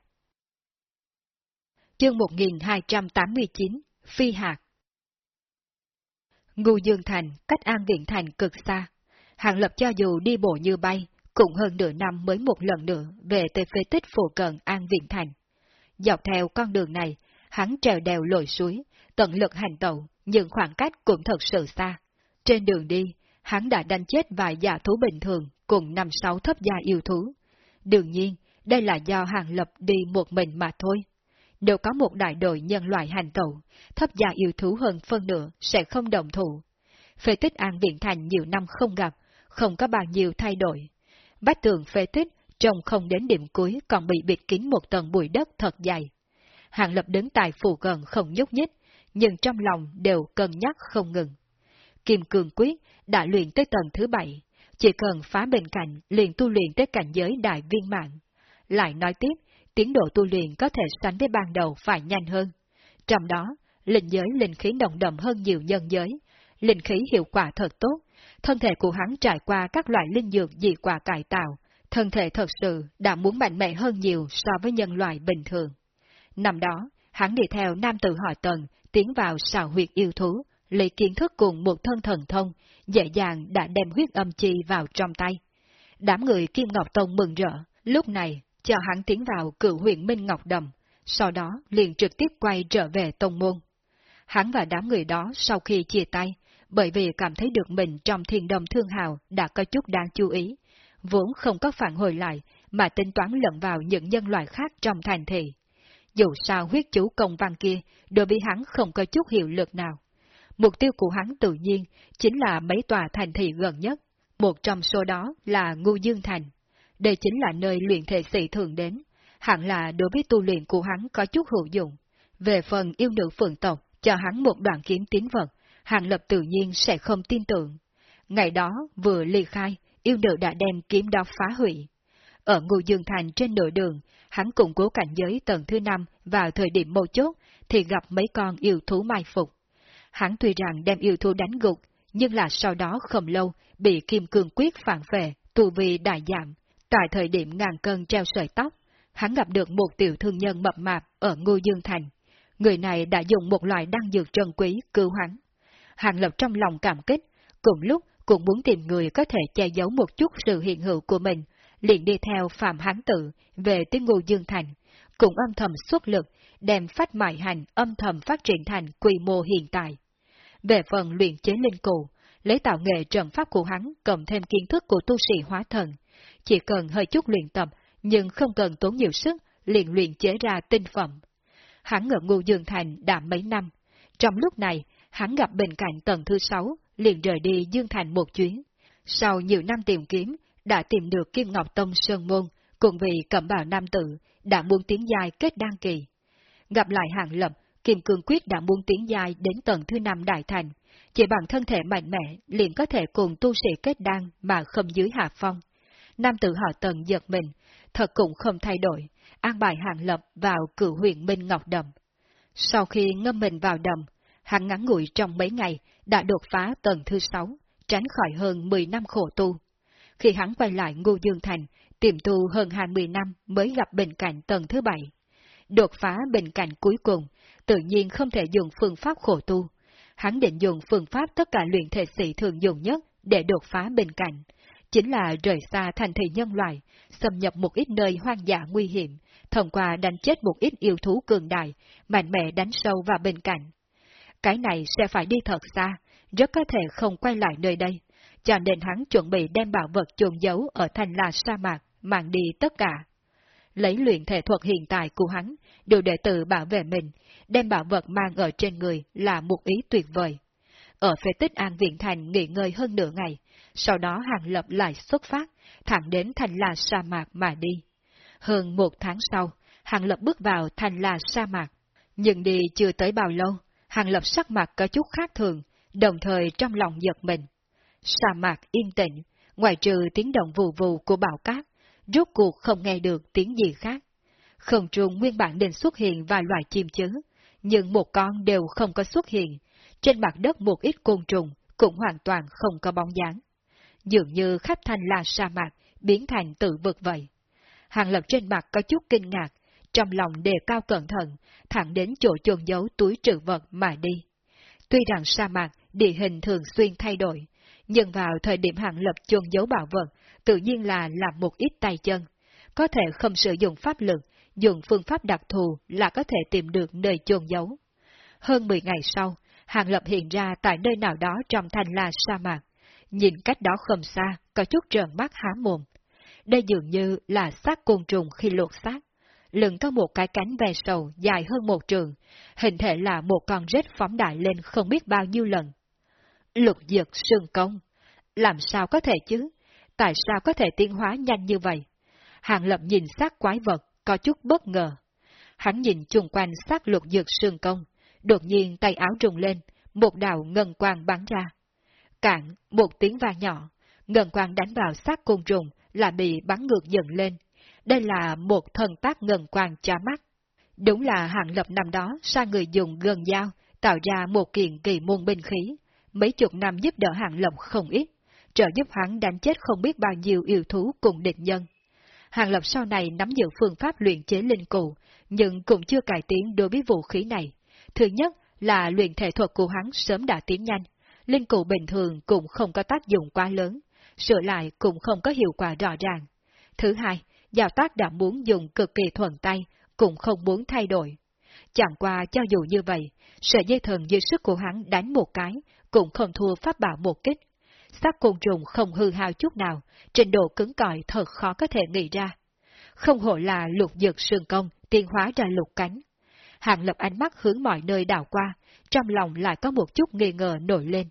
Chương 1289 Phi hạt Ngu Dương Thành cách An Viện Thành cực xa. Hàng Lập cho dù đi bộ như bay, cũng hơn nửa năm mới một lần nữa về tới phế tích phù cận An Viện Thành. Dọc theo con đường này, hắn trèo đèo lội suối, tận lực hành tẩu, nhưng khoảng cách cũng thật sự xa. Trên đường đi, hắn đã đánh chết vài giả thú bình thường cùng năm sáu thấp gia yêu thú. Đương nhiên, đây là do Hàng Lập đi một mình mà thôi đều có một đại đội nhân loại hành tẩu, thấp gia yêu thú hơn phân nửa sẽ không đồng thủ. Phế tích an viện thành nhiều năm không gặp, không có bao nhiêu thay đổi. Bách tường phế tích trông không đến điểm cuối còn bị bịt kín một tầng bụi đất thật dày. Hàng Lập đứng tại phù gần không nhúc nhích, nhưng trong lòng đều cân nhắc không ngừng. Kim Cường Quyết đã luyện tới tầng thứ bảy, chỉ cần phá bên cạnh liền tu luyện tới cảnh giới đại viên mạng. Lại nói tiếp, tiến độ tu luyện có thể sánh với ban đầu phải nhanh hơn. Trong đó, linh giới linh khí đồng đậm hơn nhiều nhân giới, linh khí hiệu quả thật tốt, thân thể của hắn trải qua các loại linh dược dị quả cải tạo, thân thể thật sự đã muốn mạnh mẽ hơn nhiều so với nhân loại bình thường. Năm đó, hắn đi theo nam tử họ Tần, tiến vào xào huyệt yêu thú, lấy kiến thức cùng một thân thần thông, dễ dàng đã đem huyết âm chi vào trong tay. Đám người Kim Ngọc Tông mừng rỡ, lúc này cho hắn tiến vào cựu huyện Minh Ngọc Đầm, sau đó liền trực tiếp quay trở về Tông Môn. Hắn và đám người đó sau khi chia tay, bởi vì cảm thấy được mình trong thiên đồng thương hào đã có chút đáng chú ý, vốn không có phản hồi lại, mà tính toán lẫn vào những nhân loại khác trong thành thị. Dù sao huyết chú công văn kia, đối với hắn không có chút hiệu lực nào. Mục tiêu của hắn tự nhiên chính là mấy tòa thành thị gần nhất, một trong số đó là Ngu Dương Thành. Đây chính là nơi luyện thể sĩ thường đến, hẳn là đối với tu luyện của hắn có chút hữu dụng. Về phần yêu nữ phượng tộc, cho hắn một đoạn kiếm tín vật, hạng Lập tự nhiên sẽ không tin tưởng. Ngày đó, vừa ly khai, yêu nữ đã đem kiếm đó phá hủy. Ở Ngô Dương Thành trên nội đường, hắn củng cố cảnh giới tầng thứ năm vào thời điểm mâu chốt, thì gặp mấy con yêu thú mai phục. Hắn tuy rằng đem yêu thú đánh gục, nhưng là sau đó không lâu bị Kim Cương Quyết phản về, tù vi đại giảm. Tại thời điểm ngàn cân treo sợi tóc, hắn gặp được một tiểu thương nhân mập mạp ở Ngô Dương Thành. Người này đã dùng một loại đăng dược trân quý cứu hắn. Hàng Lập trong lòng cảm kích, cùng lúc cũng muốn tìm người có thể che giấu một chút sự hiện hữu của mình, liền đi theo Phạm Hán Tự về tới Ngô Dương Thành, cũng âm thầm xuất lực, đem phát mại hành âm thầm phát triển thành quy mô hiện tại. Về phần luyện chế linh cụ, lấy tạo nghệ trận pháp của hắn cộng thêm kiến thức của tu sĩ hóa thần, chỉ cần hơi chút luyện tập, nhưng không cần tốn nhiều sức, liền luyện chế ra tinh phẩm. Hắn ở Ngô Dương Thành đã mấy năm, trong lúc này, hắn gặp bên cạnh tầng thứ sáu, liền rời đi Dương Thành một chuyến. Sau nhiều năm tìm kiếm, đã tìm được Kim Ngọc Tông Sơn Môn, cùng vị cẩm bào nam tử, đã muốn tiến dài kết đăng kỳ. Gặp lại hạng lập, Kim Cương Quyết đã muốn tiến dài đến tầng thứ năm Đại Thành, chỉ bằng thân thể mạnh mẽ liền có thể cùng tu sĩ kết đăng mà không dưới hạ phong. Nam tử họ tần giật mình, thật cũng không thay đổi, an bài hàng lập vào cửu huyện Minh Ngọc Đầm. Sau khi ngâm mình vào đầm, hắn ngắn ngủi trong mấy ngày đã đột phá tầng thứ sáu, tránh khỏi hơn 10 năm khổ tu. Khi hắn quay lại Ngô Dương Thành, tìm tu hơn 20 năm mới gặp bình cảnh tầng thứ bảy. Đột phá bình cảnh cuối cùng, tự nhiên không thể dùng phương pháp khổ tu. Hắn định dùng phương pháp tất cả luyện thể sĩ thường dùng nhất để đột phá bình cảnh, chính là rời xa thành thị nhân loại, xâm nhập một ít nơi hoang dã nguy hiểm, thông qua đánh chết một ít yêu thú cường đại, mạnh mẽ đánh sâu vào bên cạnh. Cái này sẽ phải đi thật xa, rất có thể không quay lại nơi đây, cho nên hắn chuẩn bị đem bảo vật chôn giấu ở thành là sa mạc, mang đi tất cả. Lấy luyện thể thuật hiện tại của hắn, đều để tự bảo vệ mình, đem bảo vật mang ở trên người là một ý tuyệt vời. Ở phế tích An Viện Thành nghỉ ngơi hơn nửa ngày, sau đó hàng lập lại xuất phát, thẳng đến thành là sa mạc mà đi. Hơn một tháng sau, hàng lập bước vào thành là sa mạc, nhưng đi chưa tới bao lâu, hàng lập sắc mặt có chút khác thường, đồng thời trong lòng giật mình. Sa mạc yên tĩnh, ngoài trừ tiếng động vù vù của bão cát, rốt cuộc không nghe được tiếng gì khác. Không trùng nguyên bản nên xuất hiện vài loài chim chứ, nhưng một con đều không có xuất hiện. Trên mặt đất một ít côn trùng cũng hoàn toàn không có bóng dáng. Dường như khắp thành là sa mạc, biến thành tự vực vậy. Hàng lập trên mặt có chút kinh ngạc, trong lòng đề cao cẩn thận, thẳng đến chỗ chôn giấu túi trữ vật mà đi. Tuy rằng sa mạc, địa hình thường xuyên thay đổi, nhưng vào thời điểm hàng lập chôn giấu bảo vật, tự nhiên là làm một ít tay chân. Có thể không sử dụng pháp lực, dùng phương pháp đặc thù là có thể tìm được nơi chôn giấu. Hơn 10 ngày sau, hàng lập hiện ra tại nơi nào đó trong thành la sa mạc. Nhìn cách đó không xa, có chút trợn mắt há mồm. Đây dường như là xác côn trùng khi luộc xác. Lưng có một cái cánh ve sầu dài hơn một trường, hình thể là một con rết phóng đại lên không biết bao nhiêu lần. Lục dược sương công. Làm sao có thể chứ? Tại sao có thể tiến hóa nhanh như vậy? Hàng Lập nhìn xác quái vật, có chút bất ngờ. Hắn nhìn chung quanh xác lục dược sương công, đột nhiên tay áo rung lên, một đạo ngân quang bắn ra. Cạn, một tiếng vang nhỏ, ngân quang đánh vào sát côn trùng là bị bắn ngược dần lên. Đây là một thần tác ngân quang chá mắt. Đúng là hạng lập năm đó sai người dùng gần dao, tạo ra một kiện kỳ môn binh khí, mấy chục năm giúp đỡ hạng lập không ít, trợ giúp hắn đánh chết không biết bao nhiêu yêu thú cùng địch nhân. Hàng Lập sau này nắm giữ phương pháp luyện chế linh cụ, nhưng cũng chưa cải tiến đối với vũ khí này. Thứ nhất là luyện thể thuật của hắn sớm đã tiến nhanh, linh cụ bình thường cũng không có tác dụng quá lớn, sửa lại cũng không có hiệu quả rõ ràng. Thứ hai, Giao tác đã muốn dùng cực kỳ thuận tay, cũng không muốn thay đổi. Chẳng qua cho dù như vậy, sợi dây thần dưới sức của hắn đánh một cái, cũng không thua pháp bảo một kích. Xác côn trùng không hư hao chút nào, trình độ cứng cỏi thật khó có thể nghĩ ra. Không hổ là lục dược sương công, tiên hóa ra lục cánh. Hàng lập ánh mắt hướng mọi nơi đảo qua, trong lòng lại có một chút nghi ngờ nổi lên.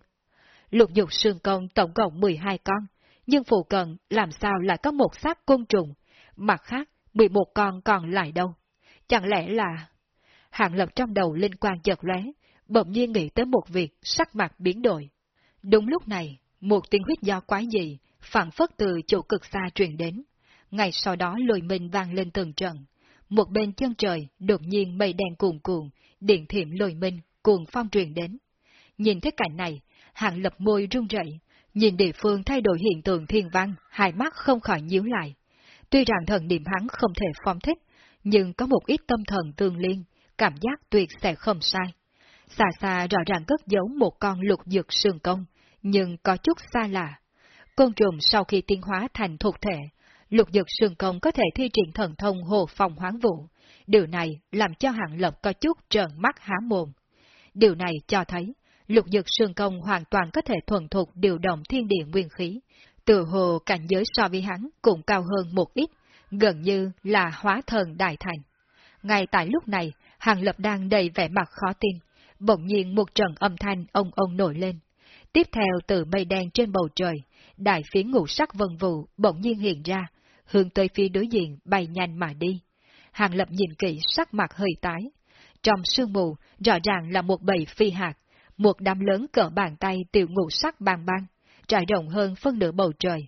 Lục dục sương công tổng cộng 12 con, nhưng phụ cận làm sao lại có một xác côn trùng, mặt khác 11 con còn lại đâu. Chẳng lẽ là... hạng lập trong đầu linh quan chợt lóe, bỗng nhiên nghĩ tới một việc, sắc mặt biến đổi. Đúng lúc này, một tiếng huyết do quái dị, phản phất từ chỗ cực xa truyền đến. Ngày sau đó lùi mình vang lên từng trận. Một bên chân trời, đột nhiên mây đen cuồn cuồn điện thiểm lùi mình cuồng phong truyền đến. Nhìn thấy cảnh này, hạng lập môi run rẩy, nhìn địa phương thay đổi hiện tượng thiên văn, hai mắt không khỏi nhíu lại. Tuy rằng thần niệm hắn không thể phong thích, nhưng có một ít tâm thần tương liên, cảm giác tuyệt sẽ không sai. Xa xa rõ ràng cất giấu một con lục dược sườn công, nhưng có chút xa lạ. Côn trùng sau khi tiến hóa thành thuộc thể, lục dược sườn công có thể thi triển thần thông hồ phòng hoáng vụ. Điều này làm cho hạng lập có chút trợn mắt há mồm. Điều này cho thấy, lục Dực sườn công hoàn toàn có thể thuần thục điều động thiên địa nguyên khí. Từ hồ cảnh giới so với hắn cũng cao hơn một ít, gần như là hóa thần đại thành. Ngay tại lúc này, Hàng Lập đang đầy vẻ mặt khó tin, bỗng nhiên một trận âm thanh ông ông nổi lên. Tiếp theo từ mây đen trên bầu trời, đại phiến ngũ sắc vân vụ bỗng nhiên hiện ra, hướng tới phía đối diện bay nhanh mà đi. Hàng Lập nhìn kỹ sắc mặt hơi tái. Trong sương mù, rõ ràng là một bầy phi hạt, một đám lớn cỡ bàn tay tiểu ngũ sắc bang bang, trải rộng hơn phân nửa bầu trời.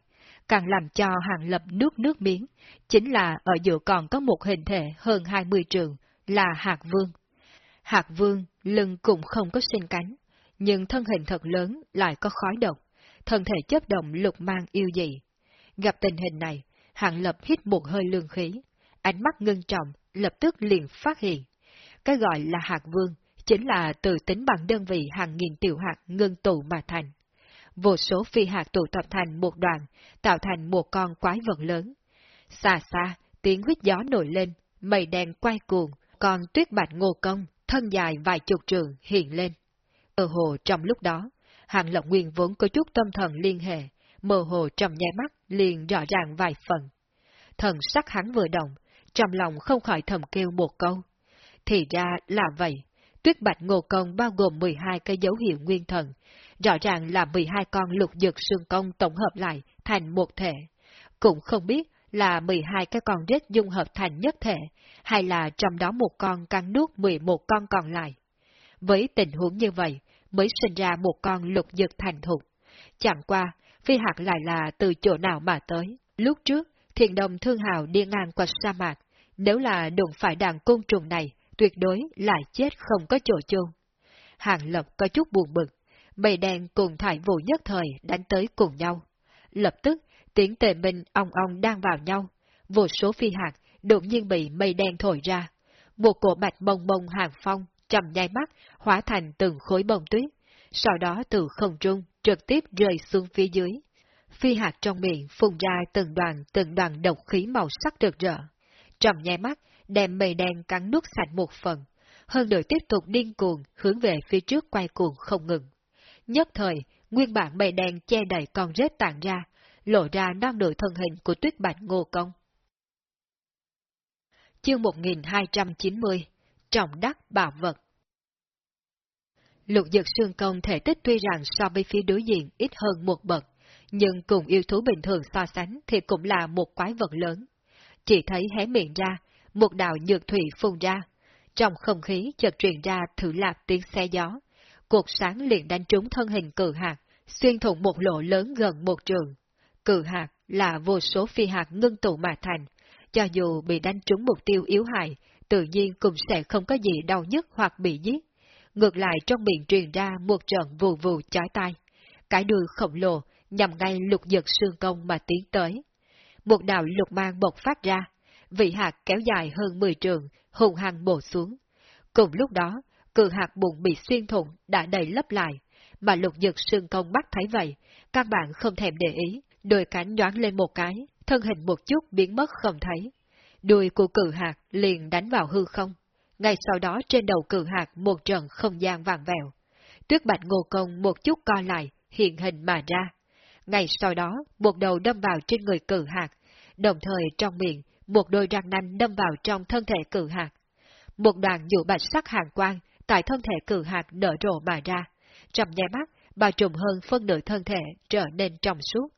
Càng làm cho Hàng Lập nước nước miếng, chính là ở giữa còn có một hình thể hơn 20 trường, là hạt vương. Hạt vương, lưng cũng không có sinh cánh, nhưng thân hình thật lớn lại có khói độc, thân thể chấp động lục mang yêu dị. Gặp tình hình này, Hạng Lập hít một hơi lương khí, ánh mắt ngưng trọng, lập tức liền phát hiện. Cái gọi là hạt vương, chính là từ tính bằng đơn vị hàng nghìn tiểu hạt ngưng tụ mà thành. Vô số phi hạt tụ tập thành một đoàn, tạo thành một con quái vật lớn. Xa xa, tiếng huyết gió nổi lên, mây đen quay cuồng, còn tuyết bạch ngô công, thân dài vài chục trường hiện lên. Ở hồ trong lúc đó, Hàng lộng Nguyên vốn có chút tâm thần liên hệ, mơ hồ trong nháy mắt liền rõ ràng vài phần. Thần sắc hắn vừa động, trong lòng không khỏi thầm kêu một câu. Thì ra là vậy, tuyết bạch ngô công bao gồm 12 cái dấu hiệu nguyên thần, rõ ràng là 12 con lục dược xương công tổng hợp lại thành một thể. Cũng không biết là 12 cái con rết dung hợp thành nhất thể, hay là trong đó một con cắn nuốt 11 con còn lại. Với tình huống như vậy, mới sinh ra một con lục dược thành thục. Chẳng qua, phi hạt lại là từ chỗ nào mà tới. Lúc trước, thiền đồng thương hào đi ngang qua sa mạc, nếu là đụng phải đàn côn trùng này, tuyệt đối lại chết không có chỗ chôn. Hàng Lập có chút buồn bực, mây đen cùng thải vụ nhất thời đánh tới cùng nhau. Lập tức, tiếng tề minh ong ong đang vào nhau, vô số phi hạt đột nhiên bị mây đen thổi ra. Một cổ bạch bông bông hàng phong, chầm nhai mắt, hóa thành từng khối bông tuyết, sau đó từ không trung trực tiếp rơi xuống phía dưới. Phi hạt trong miệng phun ra từng đoàn từng đoàn độc khí màu sắc rực rỡ. Trầm nhai mắt, đem mây đen cắn nuốt sạch một phần, hơn nữa tiếp tục điên cuồng hướng về phía trước quay cuồng không ngừng. Nhất thời, nguyên bản mây đen che đầy con rết tàn ra, lộ ra non nửa thân hình của tuyết bạch ngô công. Chương 1290 Trọng đắc bảo vật Lục dược xương công thể tích tuy rằng so với phía đối diện ít hơn một bậc, nhưng cùng yêu thú bình thường so sánh thì cũng là một quái vật lớn. chỉ thấy hé miệng ra, một đạo nhược thủy phun ra. Trong không khí chợt truyền ra thử lạc tiếng xe gió. Cuộc sáng liền đánh trúng thân hình cử hạt, xuyên thủng một lỗ lớn gần một trường. Cử hạt là vô số phi hạt ngưng tụ mà thành, cho dù bị đánh trúng mục tiêu yếu hại, tự nhiên cũng sẽ không có gì đau nhức hoặc bị giết. Ngược lại trong miệng truyền ra một trận vù vù chói tai. Cái đuôi khổng lồ nhằm ngay lục giật xương công mà tiến tới. Một đạo lục mang bộc phát ra, vị hạt kéo dài hơn 10 trường, hùng hăng bổ xuống. Cùng lúc đó, cự hạt bụng bị xuyên thủng đã đầy lấp lại, mà lục giật sương công bắt thấy vậy, các bạn không thèm để ý, đôi cánh nhoáng lên một cái, thân hình một chút biến mất không thấy. Đuôi của cự hạt liền đánh vào hư không. Ngay sau đó trên đầu cự hạt một trận không gian vàng vẹo. Tuyết bạch ngô công một chút co lại, hiện hình mà ra. Ngay sau đó, một đầu đâm vào trên người cự hạt, đồng thời trong miệng, một đôi răng nanh đâm vào trong thân thể cử hạt. Một đoàn nhũ bạch sắc hàng quang tại thân thể cử hạt nở rộ mà ra, trong nháy mắt, bà trùng hơn phân nửa thân thể trở nên trong suốt.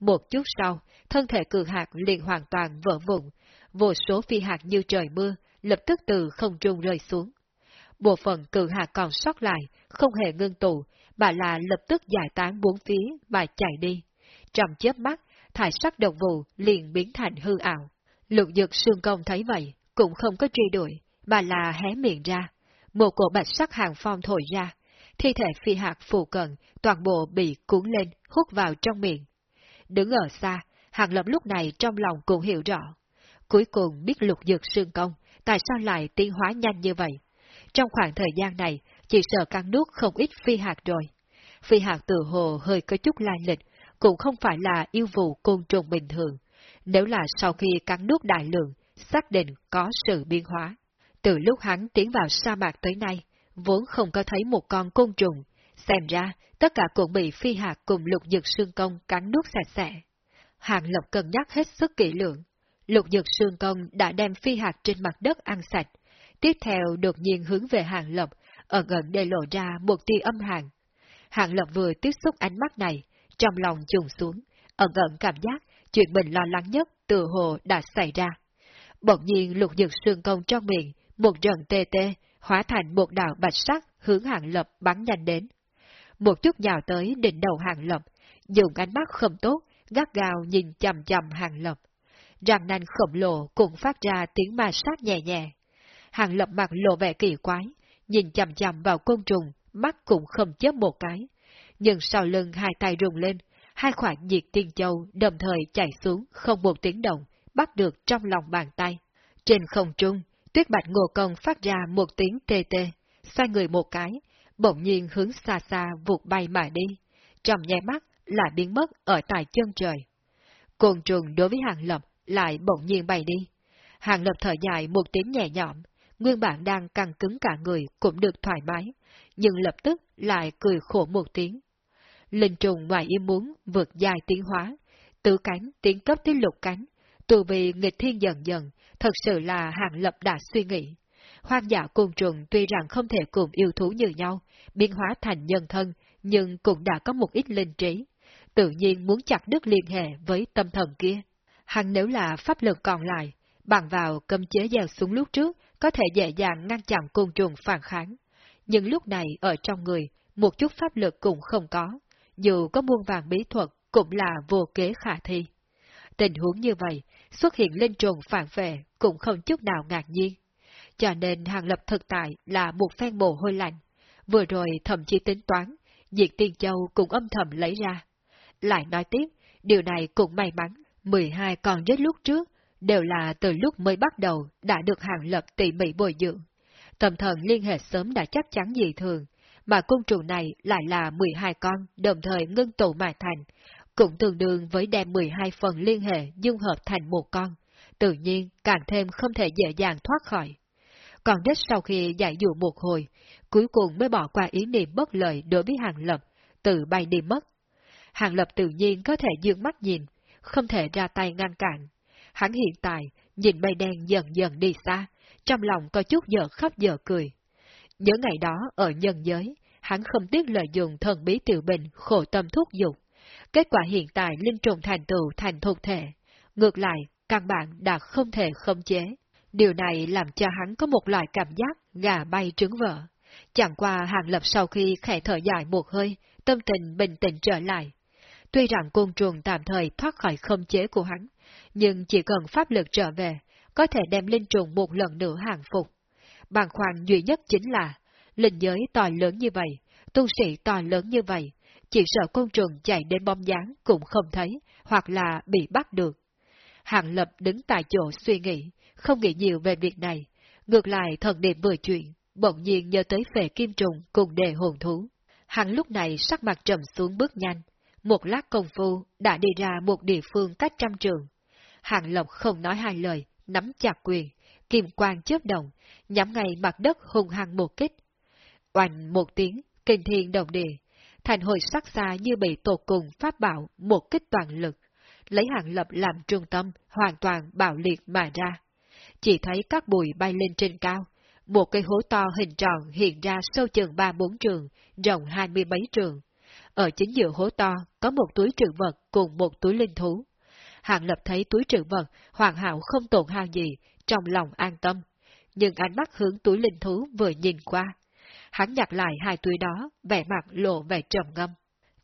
Một chút sau, thân thể cử hạt liền hoàn toàn vỡ vụn, vô số phi hạt như trời mưa, lập tức từ không trung rơi xuống. Bộ phận cử hạt còn sót lại, không hề ngưng tụ, mà là lập tức giải tán bốn phía và chạy đi. Trong chớp mắt, thải sắc động vụ liền biến thành hư ảo. Lục dực sương công thấy vậy, cũng không có truy đuổi, mà là hé miệng ra. Một cổ bạch sắc hàng phong thổi ra, thi thể phi hạt phù cận, toàn bộ bị cuốn lên, hút vào trong miệng. Đứng ở xa, Hàng Lập lúc này trong lòng cũng hiểu rõ. Cuối cùng biết lục dược sương công, tại sao lại tiến hóa nhanh như vậy? Trong khoảng thời gian này, chỉ sợ căng nước không ít phi hạt rồi. Phi hạt tự hồ hơi có chút lai lịch, cũng không phải là yêu vụ côn trùng bình thường. Nếu là sau khi cắn nuốt đại lượng, xác định có sự biến hóa. Từ lúc hắn tiến vào sa mạc tới nay, vốn không có thấy một con côn trùng, xem ra tất cả cũng bị phi hạt cùng lục dược xương công cắn nuốt sạch sẽ. Hàng lộc cân nhắc hết sức kỹ lưỡng, lục dược xương công đã đem phi hạt trên mặt đất ăn sạch, tiếp theo đột nhiên hướng về Hàng lộc ở gần để lộ ra một tia âm hàng. Hàng lộc vừa tiếp xúc ánh mắt này, trong lòng trùng xuống, ở gần cảm giác chuyện mình lo lắng nhất từ hồ đã xảy ra. Bỗng nhiên lục dược xương công trong miệng, một trận tê tê, hóa thành một đạo bạch sắc hướng Hàng Lập bắn nhanh đến. Một chút nhào tới đỉnh đầu Hàng Lập, dùng ánh mắt không tốt, gắt gao nhìn chầm chầm Hàng Lập. Răng nanh khổng lồ cũng phát ra tiếng ma sát nhẹ nhẹ. Hàng Lập mặt lộ vẻ kỳ quái, nhìn chầm chầm vào côn trùng, mắt cũng không chớp một cái. Nhưng sau lưng hai tay rùng lên, hai khoản nhiệt tiên châu đồng thời chạy xuống không một tiếng động, bắt được trong lòng bàn tay. Trên không trung, tuyết bạch ngô công phát ra một tiếng tê tê, xoay người một cái, bỗng nhiên hướng xa xa vụt bay mà đi, trong nháy mắt lại biến mất ở tại chân trời. Côn trùng đối với hàng lập lại bỗng nhiên bay đi. Hàng lập thở dài một tiếng nhẹ nhõm, nguyên bản đang căng cứng cả người cũng được thoải mái, nhưng lập tức lại cười khổ một tiếng. Linh trùng ngoài ý muốn vượt dài tiến hóa, tứ cánh tiến cấp tới lục cánh, tù vì nghịch thiên dần dần, thật sự là hàng lập đã suy nghĩ. Hoang dã côn trùng tuy rằng không thể cùng yêu thú như nhau, biến hóa thành nhân thân, nhưng cũng đã có một ít linh trí. Tự nhiên muốn chặt đứt liên hệ với tâm thần kia. Hắn nếu là pháp lực còn lại, bằng vào cấm chế gieo xuống lúc trước, có thể dễ dàng ngăn chặn côn trùng phản kháng. Nhưng lúc này ở trong người, một chút pháp lực cũng không có, dù có muôn vàng bí thuật cũng là vô kế khả thi. Tình huống như vậy, xuất hiện linh trùng phản vệ cũng không chút nào ngạc nhiên. Cho nên hàng lập thực tại là một phen mồ hôi lạnh. Vừa rồi thậm chí tính toán, diệt tiên châu cũng âm thầm lấy ra. Lại nói tiếp, điều này cũng may mắn, 12 con rết lúc trước đều là từ lúc mới bắt đầu đã được hàng lập tỉ mỉ bồi dưỡng. Tâm thần liên hệ sớm đã chắc chắn dị thường, mà côn trùng này lại là 12 con đồng thời ngưng tụ mà thành, cũng tương đương với đem 12 phần liên hệ dung hợp thành một con, tự nhiên càng thêm không thể dễ dàng thoát khỏi. Còn đất sau khi giải dụ một hồi, cuối cùng mới bỏ qua ý niệm bất lợi đối với Hàng Lập, tự bay đi mất. Hàng Lập tự nhiên có thể dương mắt nhìn, không thể ra tay ngăn cản. Hắn hiện tại, nhìn mây đen dần dần đi xa, trong lòng có chút giờ khóc giờ cười. Nhớ ngày đó ở nhân giới, hắn không tiếc lợi dụng thần bí tiểu bình khổ tâm thuốc dục. Kết quả hiện tại linh trùng thành tựu thành thuộc thể, ngược lại căn bản đã không thể khống chế. Điều này làm cho hắn có một loại cảm giác gà bay trứng vỡ. Chẳng qua Hàng Lập sau khi khẽ thở dài một hơi, tâm tình bình tĩnh trở lại. Tuy rằng côn trùng tạm thời thoát khỏi khống chế của hắn, nhưng chỉ cần pháp lực trở về, có thể đem linh trùng một lần nữa hàng phục. Bàn khoan duy nhất chính là, linh giới to lớn như vậy, tu sĩ to lớn như vậy, chỉ sợ côn trùng chạy đến bom dáng cũng không thấy, hoặc là bị bắt được. hạng Lập đứng tại chỗ suy nghĩ, không nghĩ nhiều về việc này. Ngược lại thần niệm vừa chuyện, bỗng nhiên nhớ tới phệ kim trùng cùng đề hồn thú. Hắn lúc này sắc mặt trầm xuống bước nhanh. Một lát công phu đã đi ra một địa phương cách trăm trường. hạng Lộc không nói hai lời, nắm chặt quyền, kim quang chớp động, nhắm ngay mặt đất hung hăng một kích. Oanh một tiếng, kinh thiên động địa, thành hồi sắc xa như bị tột cùng pháp bảo một kích toàn lực, lấy hàng lập làm trung tâm, hoàn toàn bạo liệt mà ra. Chỉ thấy các bụi bay lên trên cao, một cây hố to hình tròn hiện ra sâu chừng ba bốn trường, rộng hai mươi mấy trường. Ở chính giữa hố to có một túi trữ vật cùng một túi linh thú. Hàng lập thấy túi trữ vật hoàn hảo không tổn hao gì, trong lòng an tâm. Nhưng ánh mắt hướng túi linh thú vừa nhìn qua. Hắn nhặt lại hai túi đó, vẻ mặt lộ vẻ trầm ngâm.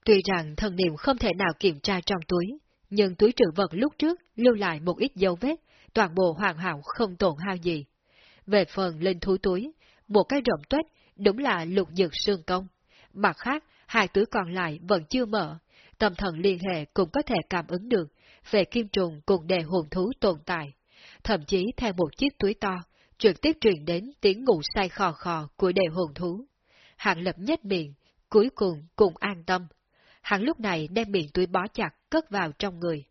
Tuy rằng thần niệm không thể nào kiểm tra trong túi, nhưng túi trữ vật lúc trước lưu lại một ít dấu vết, toàn bộ hoàn hảo không tổn hao gì. Về phần linh thú túi, một cái rộng tuếch đúng là lục dược xương công. Mặt khác, hai túi còn lại vẫn chưa mở, tâm thần liên hệ cũng có thể cảm ứng được về kim trùng cùng đề hồn thú tồn tại. Thậm chí theo một chiếc túi to, trực tiếp truyền đến tiếng ngủ say khò khò của đề hồn thú. Hạng lập nhất miệng, cuối cùng cũng an tâm. Hạng lúc này đem miệng túi bó chặt cất vào trong người.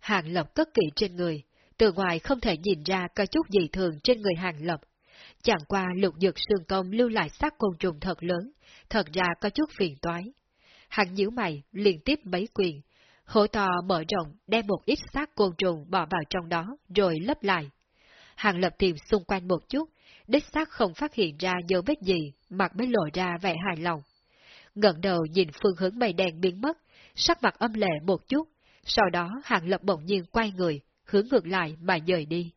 Hạng lập cất kỹ trên người, từ ngoài không thể nhìn ra có chút gì thường trên người hạng lập. Chẳng qua lục dược sương công lưu lại xác côn trùng thật lớn, thật ra có chút phiền toái. Hạng nhíu mày, liên tiếp mấy quyền. Hổ to mở rộng, đem một ít xác côn trùng bỏ vào trong đó, rồi lấp lại. Hàng lập tìm xung quanh một chút, đích xác không phát hiện ra dấu vết gì, mặt mới lộ ra vẻ hài lòng. Ngẩng đầu nhìn phương hướng mây đen biến mất, sắc mặt âm lệ một chút, sau đó hàng lập bỗng nhiên quay người, hướng ngược lại mà dời đi.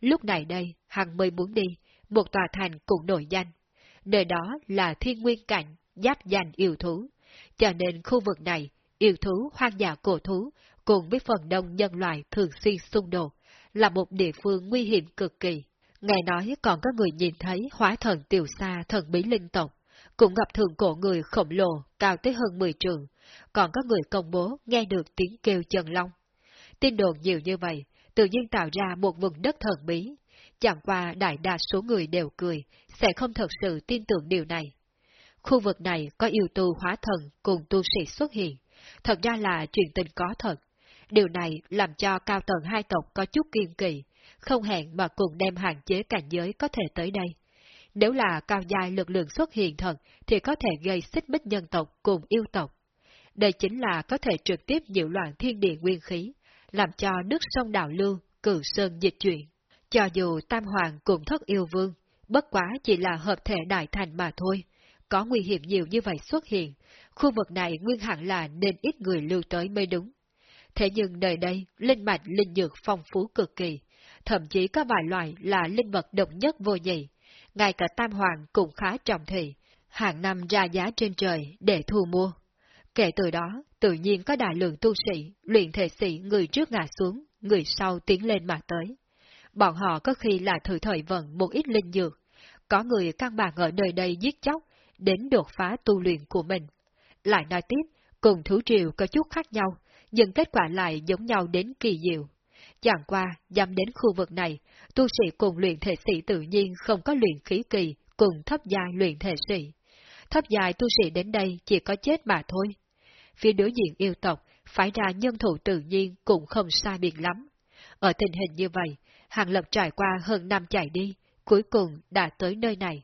Lúc này đây, hàng mới muốn đi, một tòa thành cũng nổi danh. Nơi đó là thiên nguyên cảnh, giáp danh yêu thú. Cho nên khu vực này, yêu thú hoang dã cổ thú, cùng với phần đông nhân loại thường xuyên xung đột, là một địa phương nguy hiểm cực kỳ. Nghe nói còn có người nhìn thấy hóa thần tiểu xa thần bí linh tộc, cũng gặp thường cổ người khổng lồ cao tới hơn 10 trường, còn có người công bố nghe được tiếng kêu chân long. Tin đồn nhiều như vậy, tự nhiên tạo ra một vùng đất thần bí. Chẳng qua đại đa số người đều cười, sẽ không thật sự tin tưởng điều này. Khu vực này có yêu tu hóa thần cùng tu sĩ xuất hiện, thật ra là chuyện tình có thật. Điều này làm cho cao tầng hai tộc có chút kiên kỳ, không hẹn mà cùng đem hạn chế cảnh giới có thể tới đây. Nếu là cao giai lực lượng xuất hiện thật, thì có thể gây xích mích nhân tộc cùng yêu tộc. Đây chính là có thể trực tiếp nhiễu loạn thiên địa nguyên khí, làm cho nước sông đảo lưu, cử sơn dịch chuyển. Cho dù Tam Hoàng cùng thất yêu vương, bất quá chỉ là hợp thể đại thành mà thôi. Có nguy hiểm nhiều như vậy xuất hiện, khu vực này nguyên hẳn là nên ít người lưu tới mới đúng. Thế nhưng nơi đây, linh mạch linh dược phong phú cực kỳ, thậm chí có vài loại là linh vật độc nhất vô nhị. Ngay cả Tam Hoàng cũng khá trọng thị, hàng năm ra giá trên trời để thu mua. Kể từ đó, tự nhiên có đại lượng tu sĩ, luyện thể sĩ người trước ngã xuống, người sau tiến lên mà tới. Bọn họ có khi là thử thời vận một ít linh dược, có người căn bản ở nơi đây giết chóc, đến đột phá tu luyện của mình. Lại nói tiếp, cùng thú triều có chút khác nhau, nhưng kết quả lại giống nhau đến kỳ diệu. Chẳng qua, dám đến khu vực này, tu sĩ cùng luyện thể sĩ tự nhiên không có luyện khí kỳ, cùng thấp giai luyện thể sĩ. Thấp giai tu sĩ đến đây chỉ có chết mà thôi, phía đối diện yêu tộc, phải ra nhân thủ tự nhiên cũng không sai biệt lắm. Ở tình hình như vậy, Hàng Lập trải qua hơn năm chạy đi, cuối cùng đã tới nơi này.